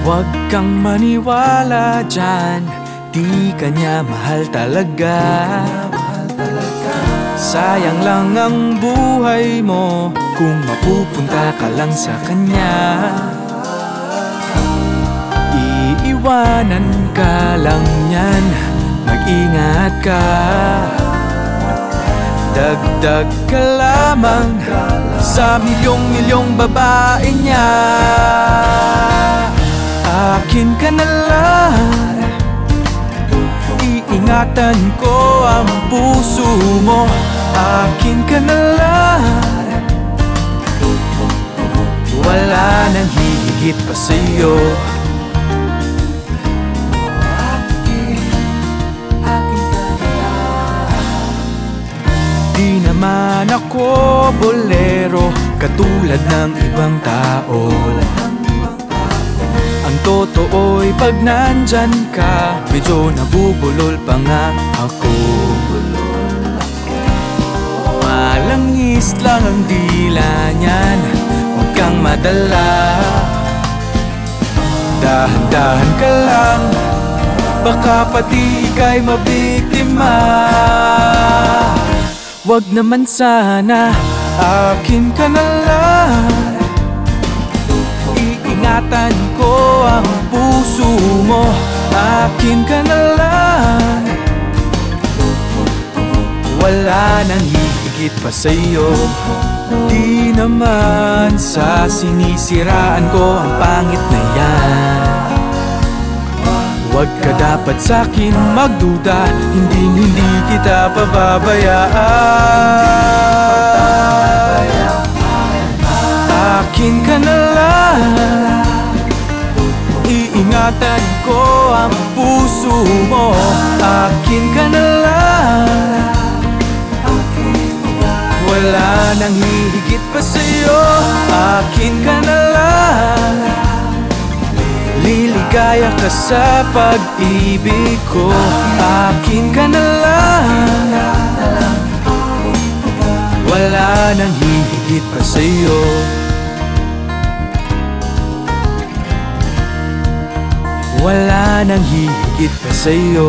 Huwag kang maniwala dyan. Di ka niya mahal talaga. Sayang lang ang buhay mo Kung mapupunta ka lang sa kanya. Iiwanan ka lang yan Mag-ingat ka. Dagdag ka lamang Sa milyong-milyong babae niya Akin ka na lang Iingatan ko ang puso mo. Akin ka na lang Wala nang hihigit pa sa'yo. Di naman ako bolero Katulad ng ibang tao. Ang totoo'y pag nandyan ka Medyo nabubulol pa nga ako. Malangis lang ang dila niyan Huwag kang madala. Dahan-dahan ka lang Baka pati ika'y mabiktima. Wag naman sana Akin ka na lang. Iingatan ko ang puso mo Akin ka na lang. Wala nang hihigit pa sa'yo Di naman sa sinisiraan ko ang pangit na yan. Huwag ka dapat sa'kin magduda Hindi hindi kita pababayaan Iingatan ko ang puso mo. Akin ka na lang. Wala nang hihigit pa sa'yo. Akin ka na lang. Liligaya ka sa pag-ibig ko. Akin ka na lang. Wala nang hihigit pa sa'yo nang hihigit pa sa'yo